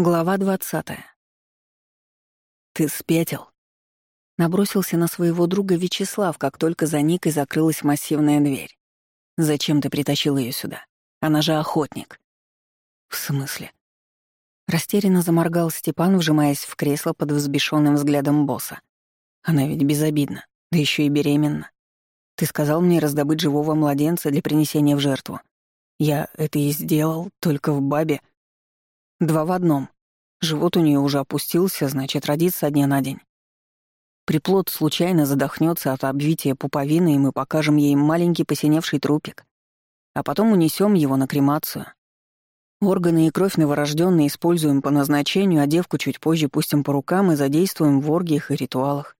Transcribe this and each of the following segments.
Глава двадцатая. «Ты спятил?» Набросился на своего друга Вячеслав, как только за Никой закрылась массивная дверь. «Зачем ты притащил ее сюда? Она же охотник». «В смысле?» Растерянно заморгал Степан, вжимаясь в кресло под взбешенным взглядом босса. «Она ведь безобидна, да еще и беременна. Ты сказал мне раздобыть живого младенца для принесения в жертву. Я это и сделал, только в бабе. Два в одном. Живот у нее уже опустился, значит, родится дня на день. Приплод случайно задохнется от обвития пуповины, и мы покажем ей маленький посиневший трупик. А потом унесем его на кремацию. Органы и кровь новорожденные используем по назначению, а девку чуть позже пустим по рукам и задействуем в оргиях и ритуалах.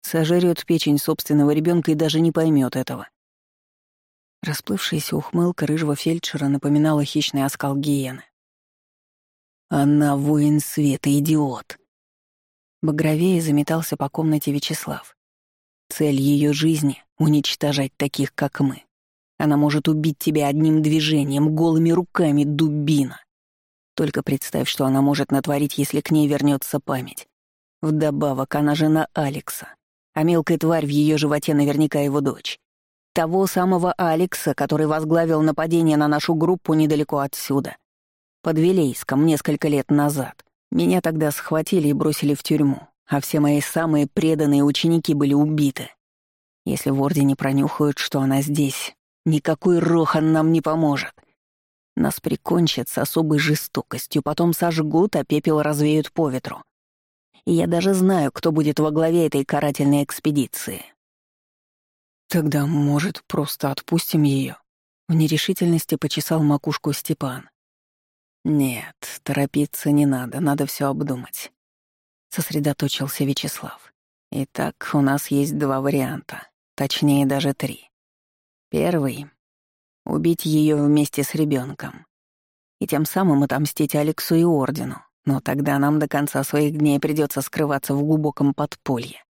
Сожрет печень собственного ребенка и даже не поймет этого. Расплывшаяся ухмылка рыжего фельдшера напоминала хищный оскал гиены. Она воин света, идиот. Багровее заметался по комнате Вячеслав. Цель ее жизни — уничтожать таких, как мы. Она может убить тебя одним движением, голыми руками, дубина. Только представь, что она может натворить, если к ней вернется память. Вдобавок, она жена Алекса, а мелкая тварь в ее животе наверняка его дочь. Того самого Алекса, который возглавил нападение на нашу группу недалеко отсюда под Вилейском несколько лет назад. Меня тогда схватили и бросили в тюрьму, а все мои самые преданные ученики были убиты. Если в Ордене пронюхают, что она здесь, никакой Рохан нам не поможет. Нас прикончат с особой жестокостью, потом сожгут, а пепел развеют по ветру. И я даже знаю, кто будет во главе этой карательной экспедиции. Тогда, может, просто отпустим ее? В нерешительности почесал макушку Степан. «Нет, торопиться не надо, надо все обдумать», — сосредоточился Вячеслав. «Итак, у нас есть два варианта, точнее даже три. Первый — убить ее вместе с ребенком и тем самым отомстить Алексу и Ордену, но тогда нам до конца своих дней придется скрываться в глубоком подполье.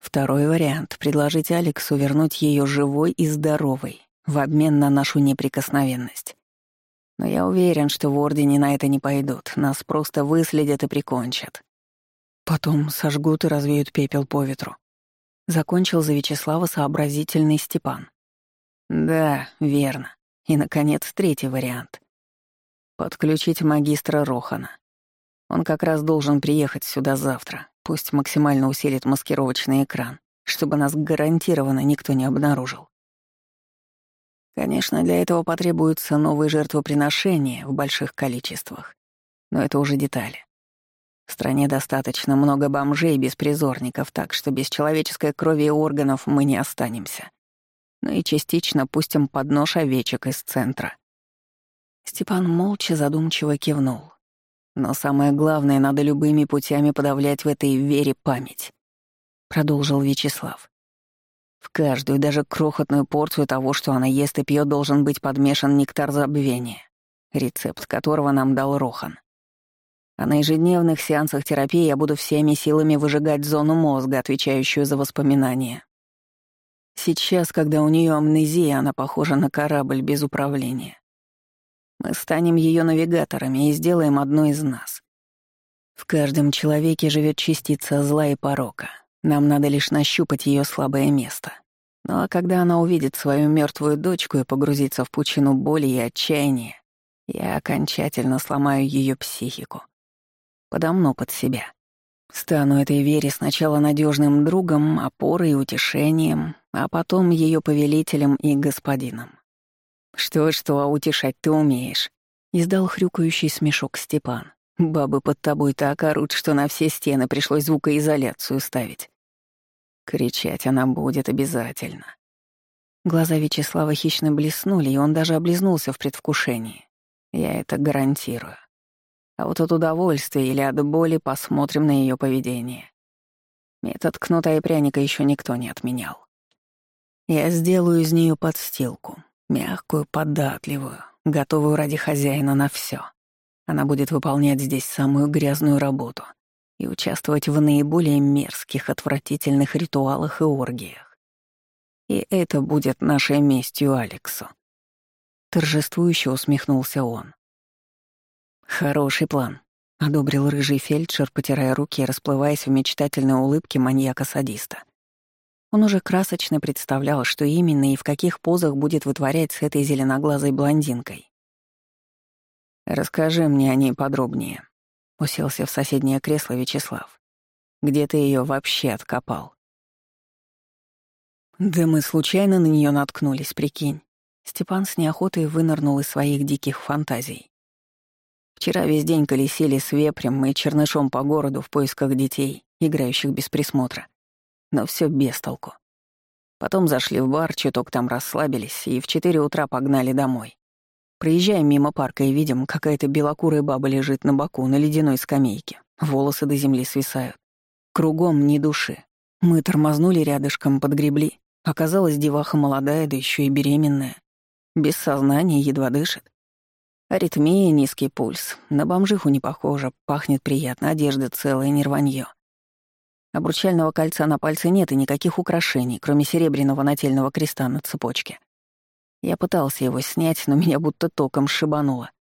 Второй вариант — предложить Алексу вернуть ее живой и здоровой в обмен на нашу неприкосновенность. Но я уверен, что в Ордене на это не пойдут. Нас просто выследят и прикончат. Потом сожгут и развеют пепел по ветру. Закончил за Вячеслава сообразительный Степан. Да, верно. И, наконец, третий вариант. Подключить магистра Рохана. Он как раз должен приехать сюда завтра. Пусть максимально усилит маскировочный экран, чтобы нас гарантированно никто не обнаружил. Конечно, для этого потребуются новые жертвоприношения в больших количествах. Но это уже детали. В стране достаточно много бомжей и беспризорников, так что без человеческой крови и органов мы не останемся. Ну и частично пустим под нож овечек из центра. Степан молча задумчиво кивнул. Но самое главное, надо любыми путями подавлять в этой вере память. Продолжил Вячеслав. В каждую, даже крохотную порцию того, что она ест и пьет, должен быть подмешан нектар забвения, рецепт которого нам дал Рохан. А на ежедневных сеансах терапии я буду всеми силами выжигать зону мозга, отвечающую за воспоминания. Сейчас, когда у нее амнезия, она похожа на корабль без управления. Мы станем ее навигаторами и сделаем одну из нас. В каждом человеке живет частица зла и порока — нам надо лишь нащупать ее слабое место. Ну а когда она увидит свою мертвую дочку и погрузится в пучину боли и отчаяния, я окончательно сломаю ее психику. Подомну под себя. Стану этой Вере сначала надежным другом, опорой и утешением, а потом ее повелителем и господином. «Что-что, а утешать ты умеешь», — издал хрюкающий смешок Степан. «Бабы под тобой так орут, что на все стены пришлось звукоизоляцию ставить. Кричать она будет обязательно. Глаза Вячеслава хищно блеснули, и он даже облизнулся в предвкушении. Я это гарантирую. А вот от удовольствия или от боли посмотрим на ее поведение. Метод кнута и пряника еще никто не отменял. Я сделаю из нее подстилку, мягкую, податливую, готовую ради хозяина на все. Она будет выполнять здесь самую грязную работу — и участвовать в наиболее мерзких, отвратительных ритуалах и оргиях. И это будет нашей местью Алексу. Торжествующе усмехнулся он. Хороший план. — одобрил рыжий фельдшер, потирая руки и расплываясь в мечтательной улыбке маньяка-садиста. Он уже красочно представлял, что именно и в каких позах будет вытворять с этой зеленоглазой блондинкой. «Расскажи мне о ней подробнее», — уселся в соседнее кресло Вячеслав. «Где ты ее вообще откопал?» «Да мы случайно на нее наткнулись, прикинь». Степан с неохотой вынырнул из своих диких фантазий. Вчера весь день колесили с вепрем и чернышом по городу в поисках детей, играющих без присмотра. Но все без толку. Потом зашли в бар, чуток там расслабились и в четыре утра погнали домой. Проезжаем мимо парка и видим, какая-то белокурая баба лежит на боку на ледяной скамейке. Волосы до земли свисают. Кругом ни души. Мы тормознули рядышком, подгребли. Оказалась деваха молодая, да еще и беременная. Без сознания, едва дышит. Аритмия, низкий пульс. На бомжиху не похоже, пахнет приятно, одежда целая, не рваньё. Обручального кольца на пальце нет и никаких украшений, кроме серебряного нательного креста на цепочке. Я пытался его снять, но меня будто током шибануло.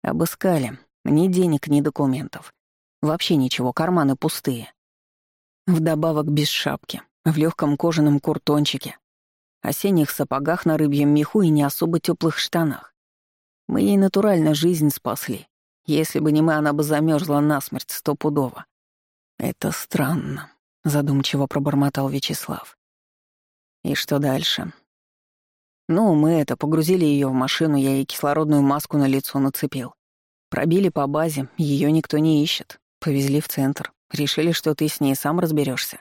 Обыскали. Ни денег, ни документов. Вообще ничего, карманы пустые. Вдобавок без шапки, в легком кожаном куртончике, осенних сапогах на рыбьем меху и не особо теплых штанах. Мы ей натурально жизнь спасли. Если бы не мы, она бы замерзла насмерть стопудово. Это странно, задумчиво пробормотал Вячеслав. И что дальше? Ну, мы это, погрузили ее в машину, я ей кислородную маску на лицо нацепил. Пробили по базе, ее никто не ищет. Повезли в центр. Решили, что ты с ней сам разберешься.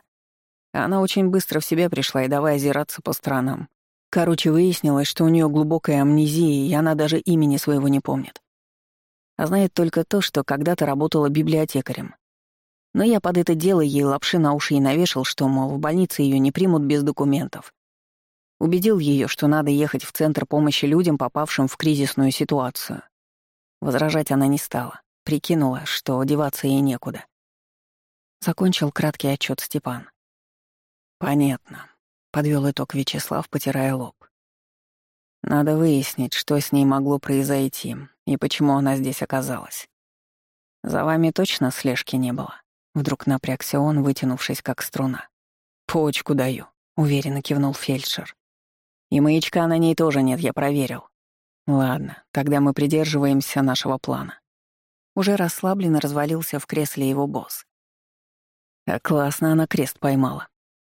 Она очень быстро в себя пришла и давай озираться по сторонам. Короче, выяснилось, что у нее глубокая амнезия, и она даже имени своего не помнит. А знает только то, что когда-то работала библиотекарем. Но я под это дело ей лапши на уши и навешал, что, мол, в больнице ее не примут без документов. Убедил ее, что надо ехать в центр помощи людям, попавшим в кризисную ситуацию. Возражать она не стала. Прикинула, что одеваться ей некуда. Закончил краткий отчет Степан. «Понятно», — подвел итог Вячеслав, потирая лоб. «Надо выяснить, что с ней могло произойти и почему она здесь оказалась. За вами точно слежки не было?» Вдруг напрягся он, вытянувшись как струна. «Почку даю», — уверенно кивнул фельдшер. И маячка на ней тоже нет, я проверил. Ладно, тогда мы придерживаемся нашего плана. Уже расслабленно развалился в кресле его босс. А классно она крест поймала.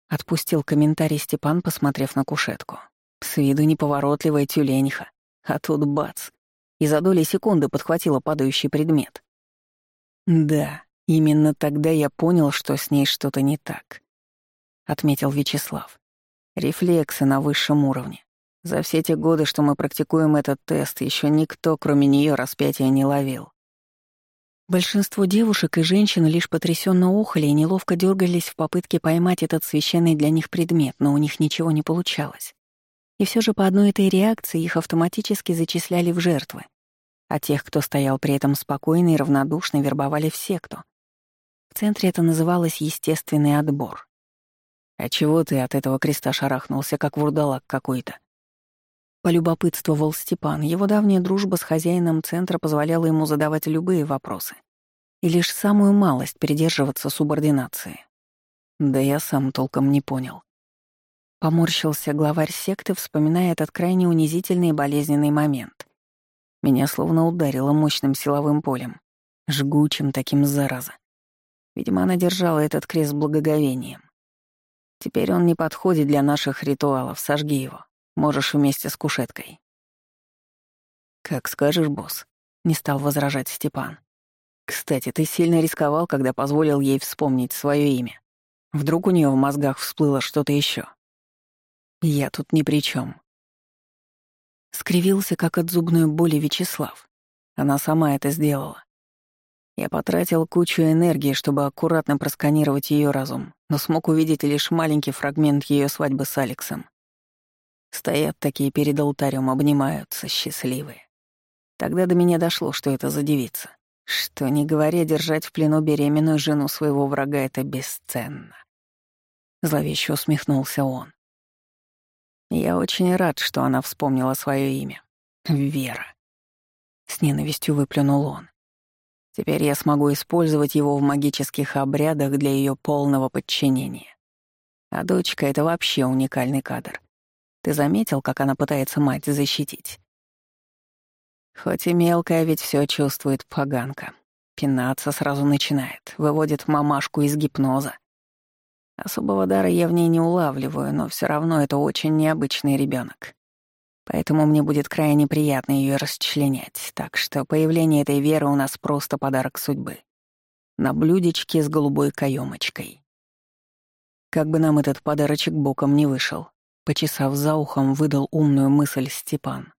Отпустил комментарий Степан, посмотрев на кушетку. С виду неповоротливая тюлениха. А тут бац. И за доли секунды подхватила падающий предмет. Да, именно тогда я понял, что с ней что-то не так. Отметил Вячеслав. Рефлексы на высшем уровне. За все те годы, что мы практикуем этот тест, еще никто, кроме нее, распятия не ловил. Большинство девушек и женщин лишь потрясенно охали и неловко дергались в попытке поймать этот священный для них предмет, но у них ничего не получалось. И все же по одной этой реакции их автоматически зачисляли в жертвы, а тех, кто стоял при этом спокойно и равнодушно, вербовали в секту. В центре это называлось естественный отбор. «А чего ты от этого креста шарахнулся, как вурдалак какой-то?» Полюбопытствовал Степан. Его давняя дружба с хозяином центра позволяла ему задавать любые вопросы и лишь самую малость придерживаться субординации. Да я сам толком не понял. Поморщился главарь секты, вспоминая этот крайне унизительный и болезненный момент. Меня словно ударило мощным силовым полем, жгучим таким зараза. Видимо, она держала этот крест благоговением. Теперь он не подходит для наших ритуалов, сожги его. Можешь вместе с кушеткой. Как скажешь, босс, не стал возражать Степан. Кстати, ты сильно рисковал, когда позволил ей вспомнить свое имя. Вдруг у нее в мозгах всплыло что-то еще. Я тут ни при чем. Скривился, как от зубной боли Вячеслав. Она сама это сделала. Я потратил кучу энергии, чтобы аккуратно просканировать ее разум, но смог увидеть лишь маленький фрагмент ее свадьбы с Алексом. Стоят такие перед алтарем, обнимаются, счастливые. Тогда до меня дошло, что это за девица. Что, не говоря, держать в плену беременную жену своего врага — это бесценно. Зловеще усмехнулся он. Я очень рад, что она вспомнила свое имя. Вера. С ненавистью выплюнул он. Теперь я смогу использовать его в магических обрядах для ее полного подчинения. А дочка — это вообще уникальный кадр. Ты заметил, как она пытается мать защитить? Хоть и мелкая, ведь все чувствует поганка. Пинаться сразу начинает, выводит мамашку из гипноза. Особого дара я в ней не улавливаю, но все равно это очень необычный ребенок. Поэтому мне будет крайне приятно ее расчленять, так что появление этой веры у нас просто подарок судьбы. На блюдечке с голубой каемочкой. Как бы нам этот подарочек боком не вышел, почесав за ухом, выдал умную мысль Степан.